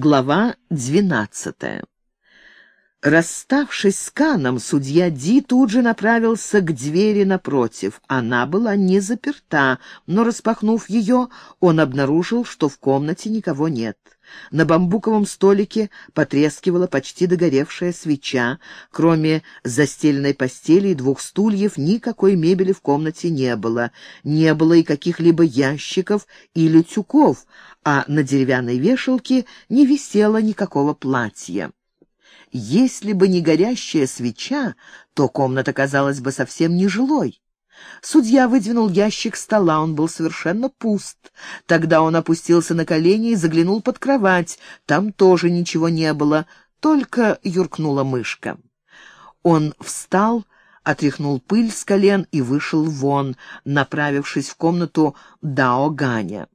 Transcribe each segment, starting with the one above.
Глава двенадцатая. Расставшись с Каном, судья Ди тут же направился к двери напротив. Она была не заперта, но, распахнув ее, он обнаружил, что в комнате никого нет. На бамбуковом столике потрескивала почти догоревшая свеча. Кроме застеленной постели и двух стульев, никакой мебели в комнате не было. Не было и каких-либо ящиков или тюков, а на деревянной вешалке не висело никакого платья. Если бы не горящая свеча, то комната казалась бы совсем нежилой. Судья выдвинул ящик стола, он был совершенно пуст. Тогда он опустился на колени и заглянул под кровать. Там тоже ничего не было, только юркнула мышка. Он встал, отряхнул пыль с колен и вышел вон, направившись в комнату Дао Ганя.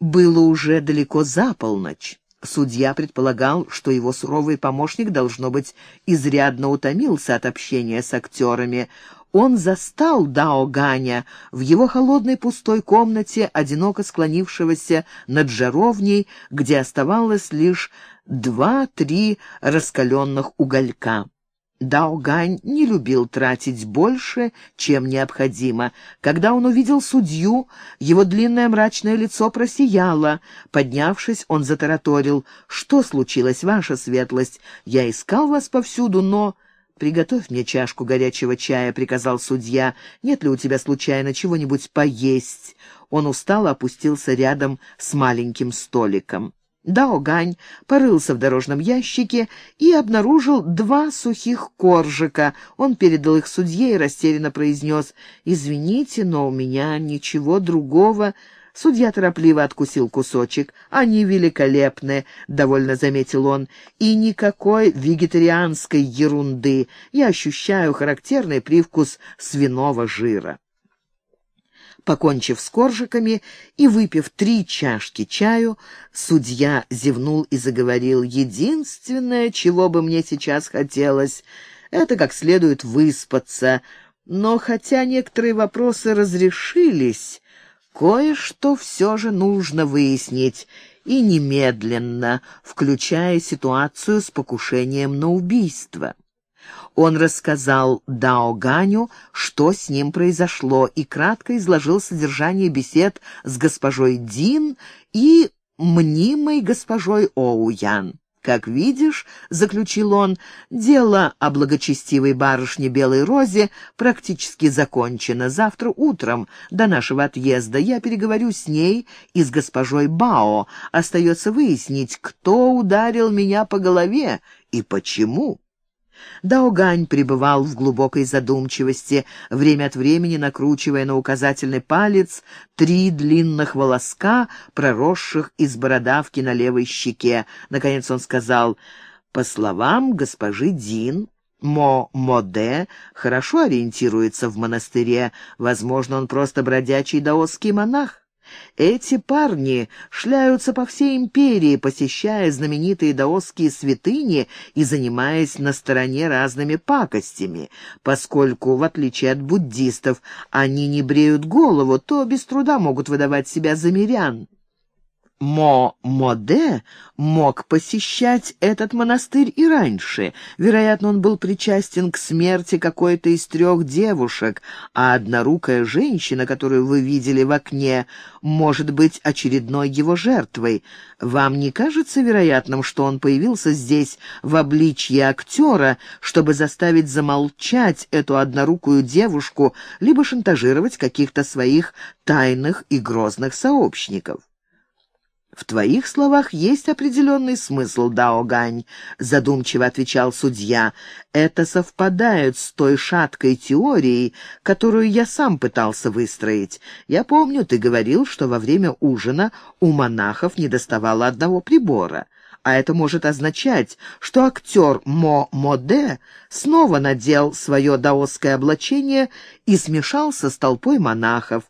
Было уже далеко за полночь. Судья предполагал, что его суровый помощник, должно быть, изрядно утомился от общения с актерами. Он застал Дао Ганя в его холодной пустой комнате, одиноко склонившегося над жаровней, где оставалось лишь два-три раскаленных уголька. Даогань не любил тратить больше, чем необходимо. Когда он увидел судью, его длинное мрачное лицо просияло. Поднявшись, он затараторил. «Что случилось, ваша светлость? Я искал вас повсюду, но...» «Приготовь мне чашку горячего чая», — приказал судья. «Нет ли у тебя случайно чего-нибудь поесть?» Он устало опустился рядом с маленьким столиком. Даогань порылся в дорожном ящике и обнаружил два сухих коржика. Он передал их судье и растерянно произнес «Извините, но у меня ничего другого...» Судья торопливо откусил кусочек. «Они великолепны», — довольно заметил он, — «и никакой вегетарианской ерунды. Я ощущаю характерный привкус свиного жира». Покончив с коржиками и выпив три чашки чаю, судья зевнул и заговорил. «Единственное, чего бы мне сейчас хотелось, это как следует выспаться. Но хотя некоторые вопросы разрешились, кое-что все же нужно выяснить, и немедленно, включая ситуацию с покушением на убийство». Он рассказал Дао Ганю, что с ним произошло, и кратко изложил содержание бесед с госпожой Дин и мнимой госпожой Оуян. «Как видишь», — заключил он, — «дело о благочестивой барышне Белой Розе практически закончено. Завтра утром, до нашего отъезда, я переговорю с ней и с госпожой Бао. Остается выяснить, кто ударил меня по голове и почему». Даогань пребывал в глубокой задумчивости, время от времени накручивая на указательный палец три длинных волоска, проросших из бородавки на левой щеке. Наконец он сказал, «По словам госпожи Дин, Мо Моде хорошо ориентируется в монастыре. Возможно, он просто бродячий даосский монах. Эти парни шляются по всей империи, посещая знаменитые даосские святыни и занимаясь на стороне разными пакостями. Поскольку, в отличие от буддистов, они не бреют голову, то без труда могут выдавать себя за мирян. Мо-Моде мог посещать этот монастырь и раньше. Вероятно, он был причастен к смерти какой-то из трех девушек, а однорукая женщина, которую вы видели в окне, может быть очередной его жертвой. Вам не кажется вероятным, что он появился здесь в обличье актера, чтобы заставить замолчать эту однорукую девушку, либо шантажировать каких-то своих тайных и грозных сообщников? «В твоих словах есть определенный смысл, Дао Гань», — задумчиво отвечал судья. «Это совпадает с той шаткой теорией, которую я сам пытался выстроить. Я помню, ты говорил, что во время ужина у монахов недоставало одного прибора». А это может означать, что актер Мо Моде снова надел свое даосское облачение и смешался с толпой монахов.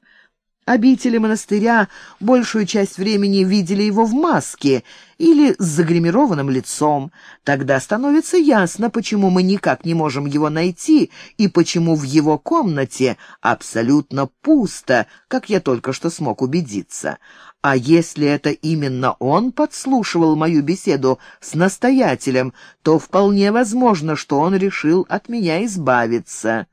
Обители монастыря большую часть времени видели его в маске или с загримированным лицом. Тогда становится ясно, почему мы никак не можем его найти и почему в его комнате абсолютно пусто, как я только что смог убедиться. А если это именно он подслушивал мою беседу с настоятелем, то вполне возможно, что он решил от меня избавиться.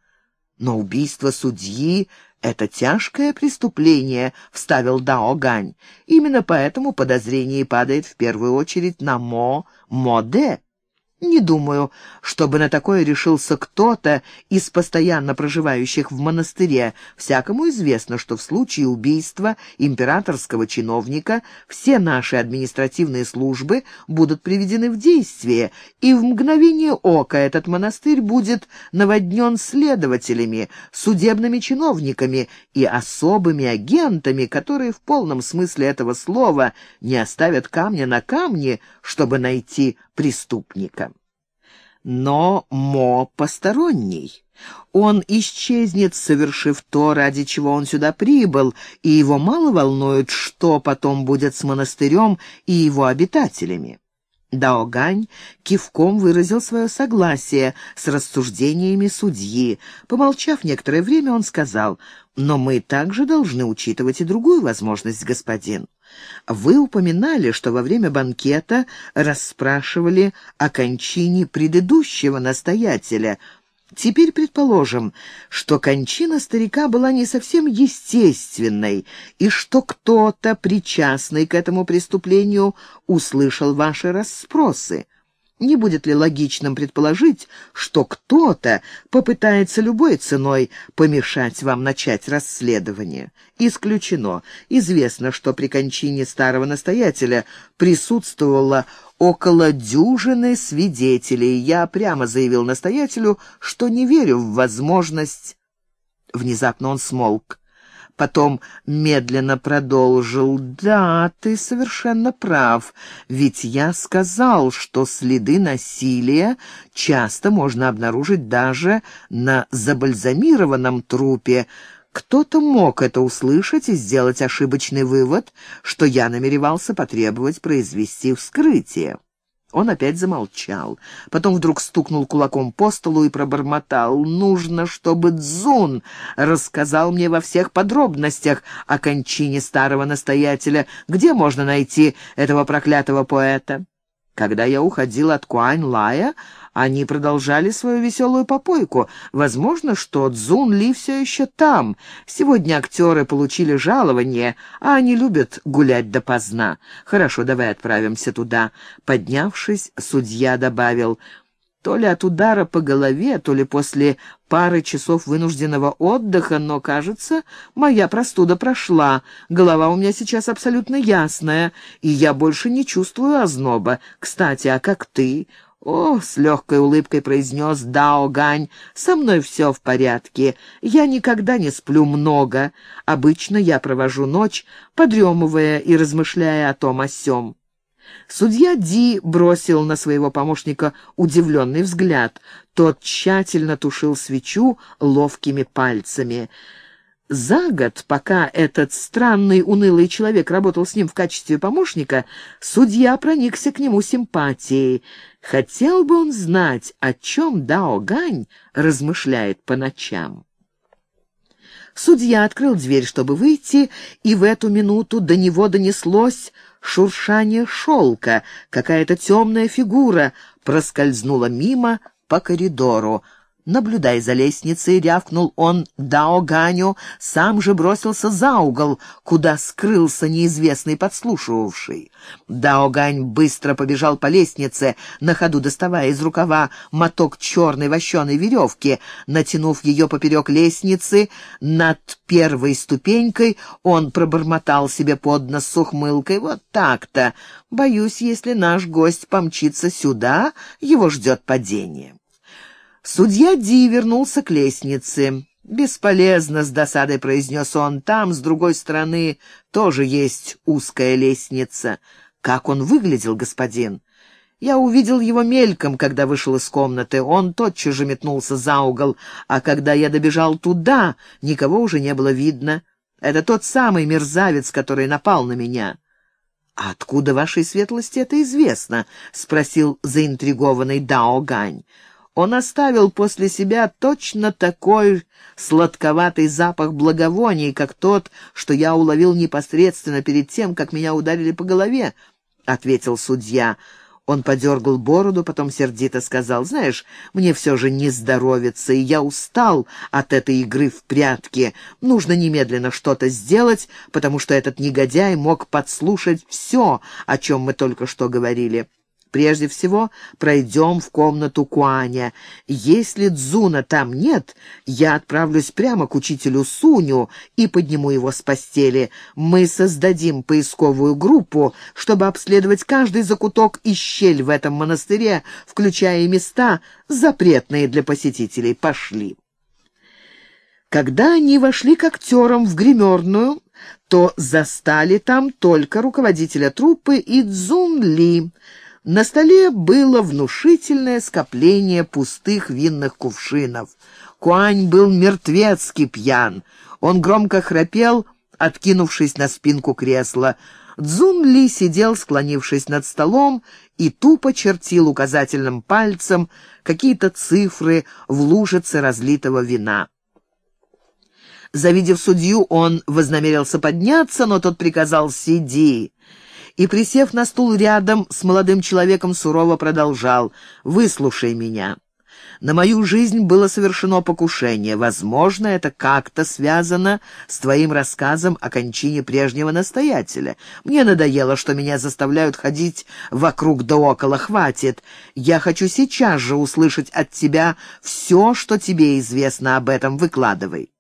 Но убийство судьи — это тяжкое преступление, — вставил Дао Гань. Именно поэтому подозрение падает в первую очередь на Мо Моде. Не думаю, чтобы на такое решился кто-то из постоянно проживающих в монастыре. Всякому известно, что в случае убийства императорского чиновника все наши административные службы будут приведены в действие, и в мгновение ока этот монастырь будет наводнен следователями, судебными чиновниками и особыми агентами, которые в полном смысле этого слова не оставят камня на камне, чтобы найти преступника. Но Мо посторонний. Он исчезнет, совершив то, ради чего он сюда прибыл, и его мало волнует, что потом будет с монастырем и его обитателями. Даогань кивком выразил свое согласие с рассуждениями судьи. Помолчав некоторое время, он сказал, «Но мы также должны учитывать и другую возможность, господин. Вы упоминали, что во время банкета расспрашивали о кончине предыдущего настоятеля. Теперь предположим, что кончина старика была не совсем естественной, и что кто-то, причастный к этому преступлению, услышал ваши расспросы. Не будет ли логичным предположить, что кто-то попытается любой ценой помешать вам начать расследование? Исключено. Известно, что при кончине старого настоятеля присутствовало около дюжины свидетелей. Я прямо заявил настоятелю, что не верю в возможность... Внезапно он смолк. Потом медленно продолжил. «Да, ты совершенно прав, ведь я сказал, что следы насилия часто можно обнаружить даже на забальзамированном трупе. Кто-то мог это услышать и сделать ошибочный вывод, что я намеревался потребовать произвести вскрытие». Он опять замолчал. Потом вдруг стукнул кулаком по столу и пробормотал. «Нужно, чтобы Дзун рассказал мне во всех подробностях о кончине старого настоятеля. Где можно найти этого проклятого поэта?» Когда я уходил от Куань-Лая, они продолжали свою веселую попойку. Возможно, что Цзун Ли все еще там. Сегодня актеры получили жалование, а они любят гулять допоздна. Хорошо, давай отправимся туда. Поднявшись, судья добавил... То ли от удара по голове, то ли после пары часов вынужденного отдыха, но, кажется, моя простуда прошла. Голова у меня сейчас абсолютно ясная, и я больше не чувствую озноба. Кстати, а как ты? «О!» — с легкой улыбкой произнес Дао Гань. «Со мной все в порядке. Я никогда не сплю много. Обычно я провожу ночь, подремывая и размышляя о том о сём». Судья Ди бросил на своего помощника удивленный взгляд. Тот тщательно тушил свечу ловкими пальцами. За год, пока этот странный, унылый человек работал с ним в качестве помощника, судья проникся к нему симпатией. Хотел бы он знать, о чем Дао Гань размышляет по ночам. Судья открыл дверь, чтобы выйти, и в эту минуту до него донеслось шуршание шелка. Какая-то темная фигура проскользнула мимо по коридору. «Наблюдай за лестницей», — рявкнул он Дао Ганю, сам же бросился за угол, куда скрылся неизвестный подслушивавший. Дао Гань быстро побежал по лестнице, на ходу доставая из рукава моток черной вощеной веревки. Натянув ее поперек лестницы, над первой ступенькой он пробормотал себе под нос с ухмылкой. «Вот так-то! Боюсь, если наш гость помчится сюда, его ждет падение». Судья Ди вернулся к лестнице. «Бесполезно», — с досадой произнес он, — «там, с другой стороны, тоже есть узкая лестница. Как он выглядел, господин?» Я увидел его мельком, когда вышел из комнаты. Он тотчас же метнулся за угол, а когда я добежал туда, никого уже не было видно. Это тот самый мерзавец, который напал на меня. «А откуда вашей светлости это известно?» — спросил заинтригованный Дао Гань. Он оставил после себя точно такой сладковатый запах благовоний, как тот, что я уловил непосредственно перед тем, как меня ударили по голове, — ответил судья. Он подергал бороду, потом сердито сказал, «Знаешь, мне все же не здоровится, и я устал от этой игры в прятки. Нужно немедленно что-то сделать, потому что этот негодяй мог подслушать все, о чем мы только что говорили». Прежде всего, пройдем в комнату Куаня. Если Дзуна там нет, я отправлюсь прямо к учителю Суню и подниму его с постели. Мы создадим поисковую группу, чтобы обследовать каждый закуток и щель в этом монастыре, включая места, запретные для посетителей. Пошли. Когда они вошли к актерам в гримерную, то застали там только руководителя труппы и Цзун Ли — на столе было внушительное скопление пустых винных кувшинов. Куань был мертвецки пьян. Он громко храпел, откинувшись на спинку кресла. Цзун Ли сидел, склонившись над столом, и тупо чертил указательным пальцем какие-то цифры в лужице разлитого вина. Завидев судью, он вознамерился подняться, но тот приказал «Сиди» и, присев на стул рядом с молодым человеком, сурово продолжал «Выслушай меня». На мою жизнь было совершено покушение. Возможно, это как-то связано с твоим рассказом о кончине прежнего настоятеля. Мне надоело, что меня заставляют ходить вокруг да около. Хватит. Я хочу сейчас же услышать от тебя все, что тебе известно об этом. Выкладывай.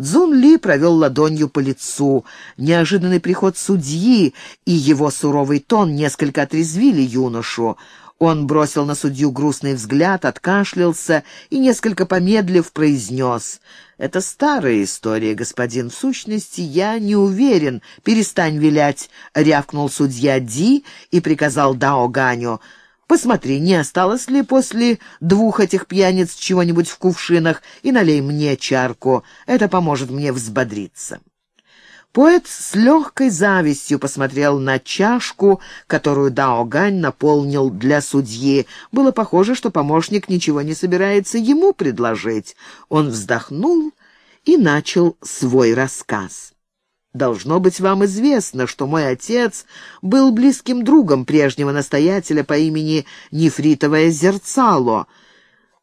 Цзун Ли провел ладонью по лицу. Неожиданный приход судьи и его суровый тон несколько отрезвили юношу. Он бросил на судью грустный взгляд, откашлялся и, несколько помедлив, произнес. «Это старая история, господин. В сущности, я не уверен. Перестань вилять», — рявкнул судья Ди и приказал Дао Ганю. Посмотри, не осталось ли после двух этих пьяниц чего-нибудь в кувшинах, и налей мне чарку. Это поможет мне взбодриться». Поэт с легкой завистью посмотрел на чашку, которую Дао Гань наполнил для судьи. Было похоже, что помощник ничего не собирается ему предложить. Он вздохнул и начал свой рассказ. Должно быть вам известно, что мой отец был близким другом прежнего настоятеля по имени Нефритовое Зерцало.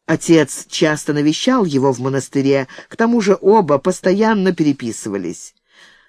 Отец часто навещал его в монастыре, к тому же оба постоянно переписывались.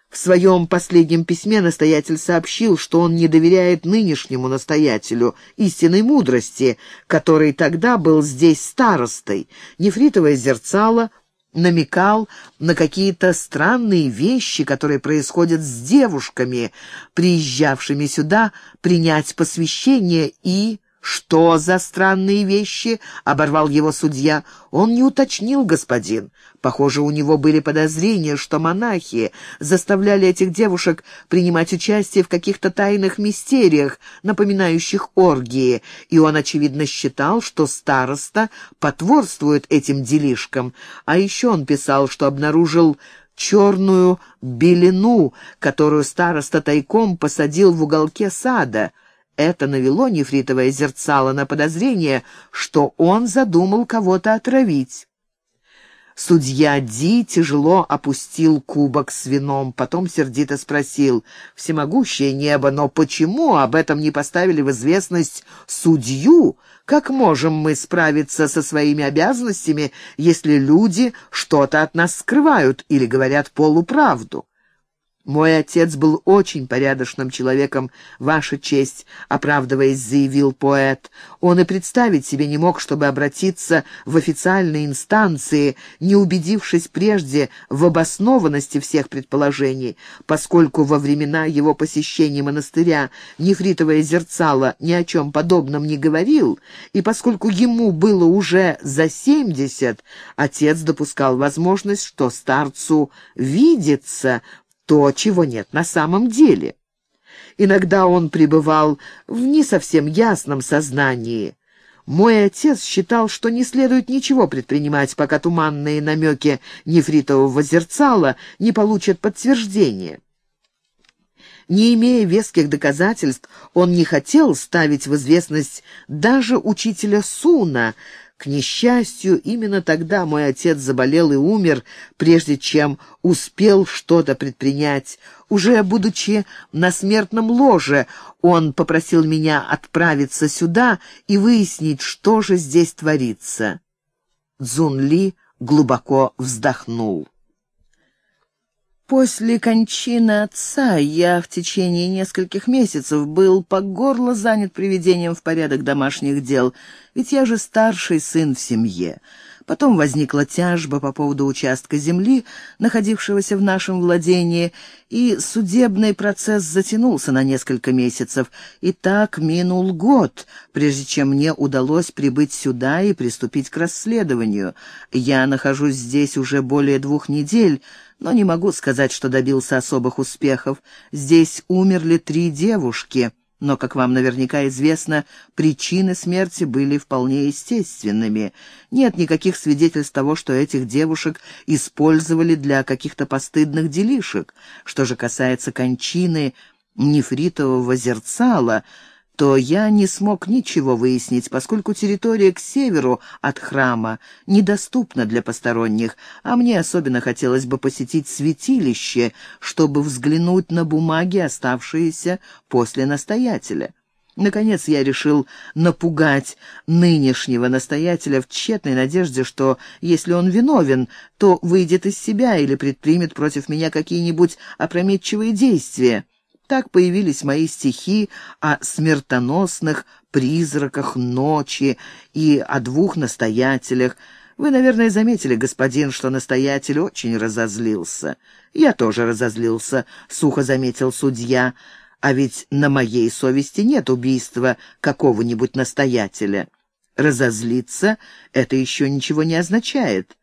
В своем последнем письме настоятель сообщил, что он не доверяет нынешнему настоятелю истинной мудрости, который тогда был здесь старостой. Нефритовое зерцало намекал на какие-то странные вещи, которые происходят с девушками, приезжавшими сюда принять посвящение и... «Что за странные вещи?» — оборвал его судья. Он не уточнил, господин. Похоже, у него были подозрения, что монахи заставляли этих девушек принимать участие в каких-то тайных мистериях, напоминающих оргии, и он, очевидно, считал, что староста потворствует этим делишкам. А еще он писал, что обнаружил черную белину, которую староста тайком посадил в уголке сада — это навело нефритовое зерцало на подозрение, что он задумал кого-то отравить. Судья Ди тяжело опустил кубок с вином, потом сердито спросил, «Всемогущее небо, но почему об этом не поставили в известность судью? Как можем мы справиться со своими обязанностями, если люди что-то от нас скрывают или говорят полуправду?» «Мой отец был очень порядочным человеком, Ваша честь», — оправдываясь, заявил поэт. Он и представить себе не мог, чтобы обратиться в официальные инстанции, не убедившись прежде в обоснованности всех предположений, поскольку во времена его посещения монастыря нефритовое зерцало ни о чем подобном не говорил, и поскольку ему было уже за семьдесят, отец допускал возможность, что старцу видится то, чего нет на самом деле. Иногда он пребывал в не совсем ясном сознании. Мой отец считал, что не следует ничего предпринимать, пока туманные намеки нефритового зерцала не получат подтверждения. Не имея веских доказательств, он не хотел ставить в известность даже учителя Суна, К несчастью, именно тогда мой отец заболел и умер, прежде чем успел что-то предпринять. Уже будучи на смертном ложе, он попросил меня отправиться сюда и выяснить, что же здесь творится. Цзун Ли глубоко вздохнул. После кончины отца я в течение нескольких месяцев был по горло занят приведением в порядок домашних дел, ведь я же старший сын в семье. Потом возникла тяжба по поводу участка земли, находившегося в нашем владении, и судебный процесс затянулся на несколько месяцев. И так минул год, прежде чем мне удалось прибыть сюда и приступить к расследованию. Я нахожусь здесь уже более двух недель, но не могу сказать, что добился особых успехов. Здесь умерли три девушки, но, как вам наверняка известно, причины смерти были вполне естественными. Нет никаких свидетельств того, что этих девушек использовали для каких-то постыдных делишек. Что же касается кончины нефритового зерцала — то я не смог ничего выяснить, поскольку территория к северу от храма недоступна для посторонних, а мне особенно хотелось бы посетить святилище, чтобы взглянуть на бумаги, оставшиеся после настоятеля. Наконец я решил напугать нынешнего настоятеля в тщетной надежде, что, если он виновен, то выйдет из себя или предпримет против меня какие-нибудь опрометчивые действия. Так появились мои стихи о смертоносных призраках ночи и о двух настоятелях. Вы, наверное, заметили, господин, что настоятель очень разозлился. Я тоже разозлился, сухо заметил судья. А ведь на моей совести нет убийства какого-нибудь настоятеля. Разозлиться — это еще ничего не означает.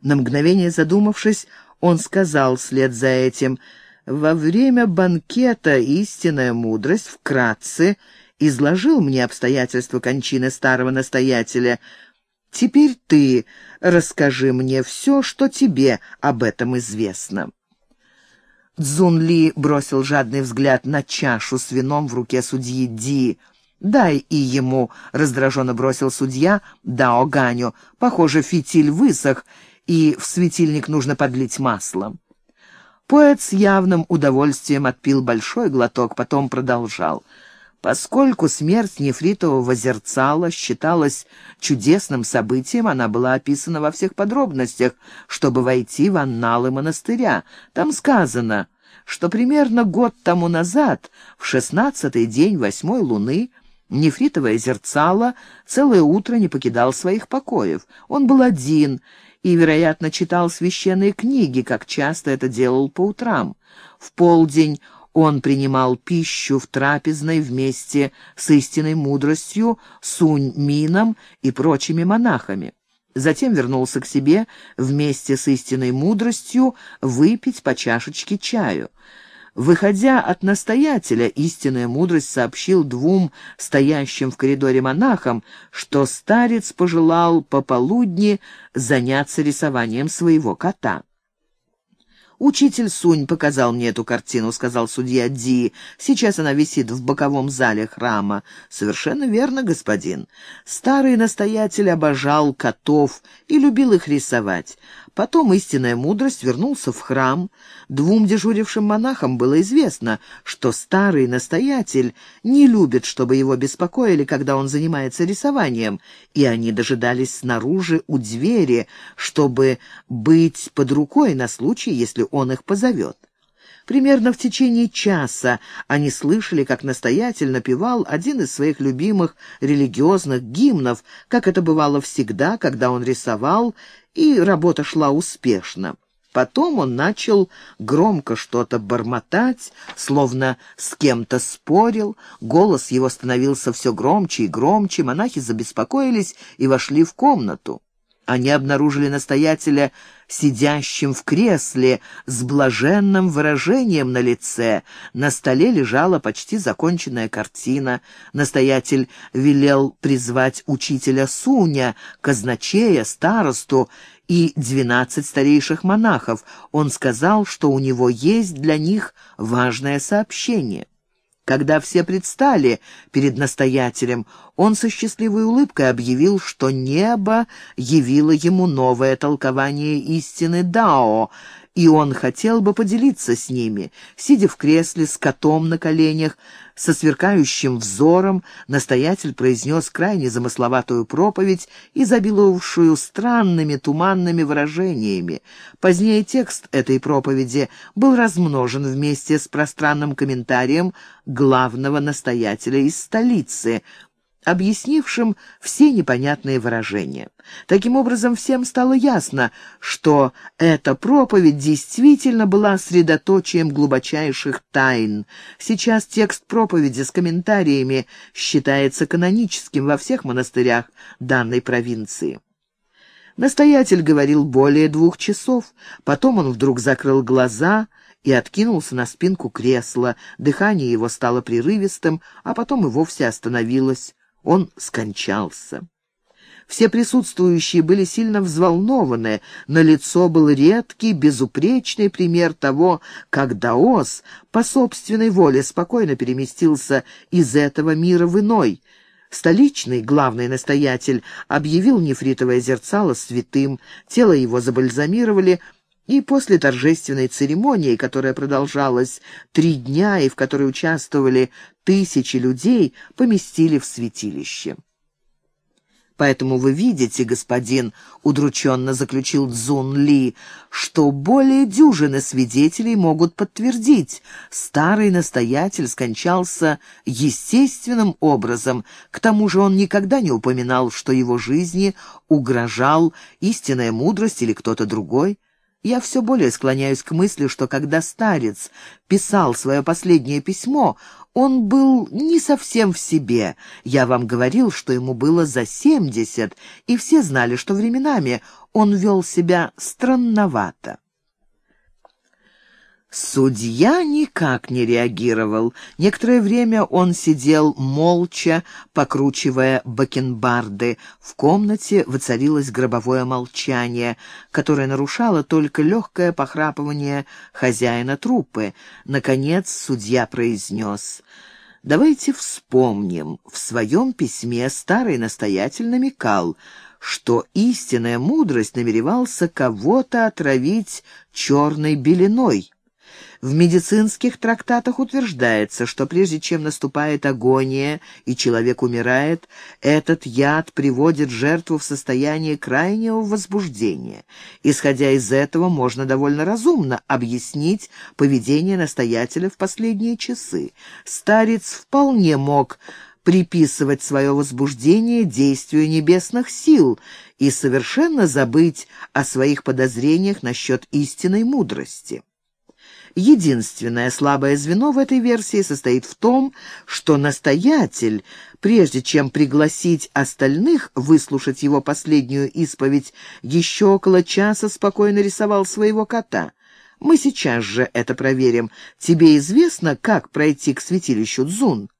На мгновение задумавшись, он сказал вслед за этим — во время банкета «Истинная мудрость» вкратце изложил мне обстоятельства кончины старого настоятеля. Теперь ты расскажи мне все, что тебе об этом известно». Цзун Ли бросил жадный взгляд на чашу с вином в руке судьи Ди. «Дай и ему», — раздраженно бросил судья Дао Ганю. «Похоже, фитиль высох, и в светильник нужно подлить масло». Поэт с явным удовольствием отпил большой глоток, потом продолжал. Поскольку смерть нефритового зерцала считалась чудесным событием, она была описана во всех подробностях, чтобы войти в анналы монастыря. Там сказано, что примерно год тому назад, в шестнадцатый день восьмой луны, нефритовое зерцало целое утро не покидал своих покоев. Он был один и, вероятно, читал священные книги, как часто это делал по утрам. В полдень он принимал пищу в трапезной вместе с истинной мудростью, Сунь-Мином и прочими монахами. Затем вернулся к себе вместе с истинной мудростью выпить по чашечке чаю. Выходя от настоятеля, истинная мудрость сообщил двум стоящим в коридоре монахам, что старец пожелал пополудни заняться рисованием своего кота. «Учитель Сунь показал мне эту картину», — сказал судья Ди. «Сейчас она висит в боковом зале храма». «Совершенно верно, господин. Старый настоятель обожал котов и любил их рисовать. Потом истинная мудрость вернулся в храм. Двум дежурившим монахам было известно, что старый настоятель не любит, чтобы его беспокоили, когда он занимается рисованием, и они дожидались снаружи у двери, чтобы быть под рукой на случай, если он их позовет. Примерно в течение часа они слышали, как настоятель напевал один из своих любимых религиозных гимнов, как это бывало всегда, когда он рисовал, и работа шла успешно. Потом он начал громко что-то бормотать, словно с кем-то спорил. Голос его становился все громче и громче. Монахи забеспокоились и вошли в комнату. Они обнаружили настоятеля сидящим в кресле с блаженным выражением на лице. На столе лежала почти законченная картина. Настоятель велел призвать учителя Суня, казначея, старосту и двенадцать старейших монахов. Он сказал, что у него есть для них важное сообщение. Когда все предстали перед настоятелем, он со счастливой улыбкой объявил, что небо явило ему новое толкование истины Дао, и он хотел бы поделиться с ними. Сидя в кресле с котом на коленях, со сверкающим взором, настоятель произнес крайне замысловатую проповедь, изобиловавшую странными туманными выражениями. Позднее текст этой проповеди был размножен вместе с пространным комментарием главного настоятеля из столицы, объяснившим все непонятные выражения. Таким образом, всем стало ясно, что эта проповедь действительно была средоточием глубочайших тайн. Сейчас текст проповеди с комментариями считается каноническим во всех монастырях данной провинции. Настоятель говорил более двух часов, потом он вдруг закрыл глаза и откинулся на спинку кресла, дыхание его стало прерывистым, а потом и вовсе остановилось. Он скончался. Все присутствующие были сильно взволнованы. На лицо был редкий, безупречный пример того, как Даос по собственной воле спокойно переместился из этого мира в иной. Столичный главный настоятель объявил нефритовое зерцало святым, тело его забальзамировали, и после торжественной церемонии, которая продолжалась три дня и в которой участвовали тысячи людей, поместили в святилище. Поэтому вы видите, господин, — удрученно заключил Цзун Ли, — что более дюжины свидетелей могут подтвердить. Старый настоятель скончался естественным образом, к тому же он никогда не упоминал, что его жизни угрожал истинная мудрость или кто-то другой. Я все более склоняюсь к мысли, что когда старец писал свое последнее письмо, он был не совсем в себе. Я вам говорил, что ему было за семьдесят, и все знали, что временами он вел себя странновато. Судья никак не реагировал. Некоторое время он сидел молча, покручивая бакенбарды. В комнате воцарилось гробовое молчание, которое нарушало только легкое похрапывание хозяина труппы. Наконец судья произнес... Давайте вспомним, в своем письме старый настоятель намекал, что истинная мудрость намеревался кого-то отравить черной беленой. В медицинских трактатах утверждается, что прежде чем наступает агония и человек умирает, этот яд приводит жертву в состояние крайнего возбуждения. Исходя из этого, можно довольно разумно объяснить поведение настоятеля в последние часы. Старец вполне мог приписывать свое возбуждение действию небесных сил и совершенно забыть о своих подозрениях насчет истинной мудрости. Единственное слабое звено в этой версии состоит в том, что настоятель, прежде чем пригласить остальных выслушать его последнюю исповедь, еще около часа спокойно рисовал своего кота. Мы сейчас же это проверим. Тебе известно, как пройти к святилищу Дзун?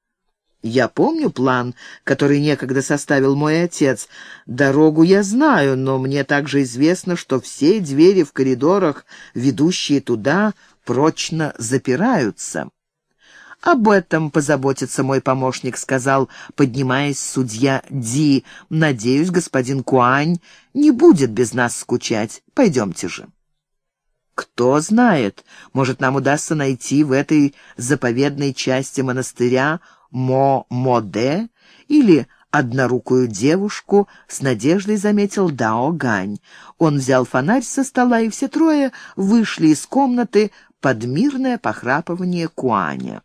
Я помню план, который некогда составил мой отец. Дорогу я знаю, но мне также известно, что все двери в коридорах, ведущие туда, прочно запираются. «Об этом позаботится мой помощник», — сказал, поднимаясь судья Ди. «Надеюсь, господин Куань не будет без нас скучать. Пойдемте же». Кто знает, может, нам удастся найти в этой заповедной части монастыря Мо-Моде или однорукую девушку, с надеждой заметил Дао Гань. Он взял фонарь со стола, и все трое вышли из комнаты, под мирное похрапывание Куаня.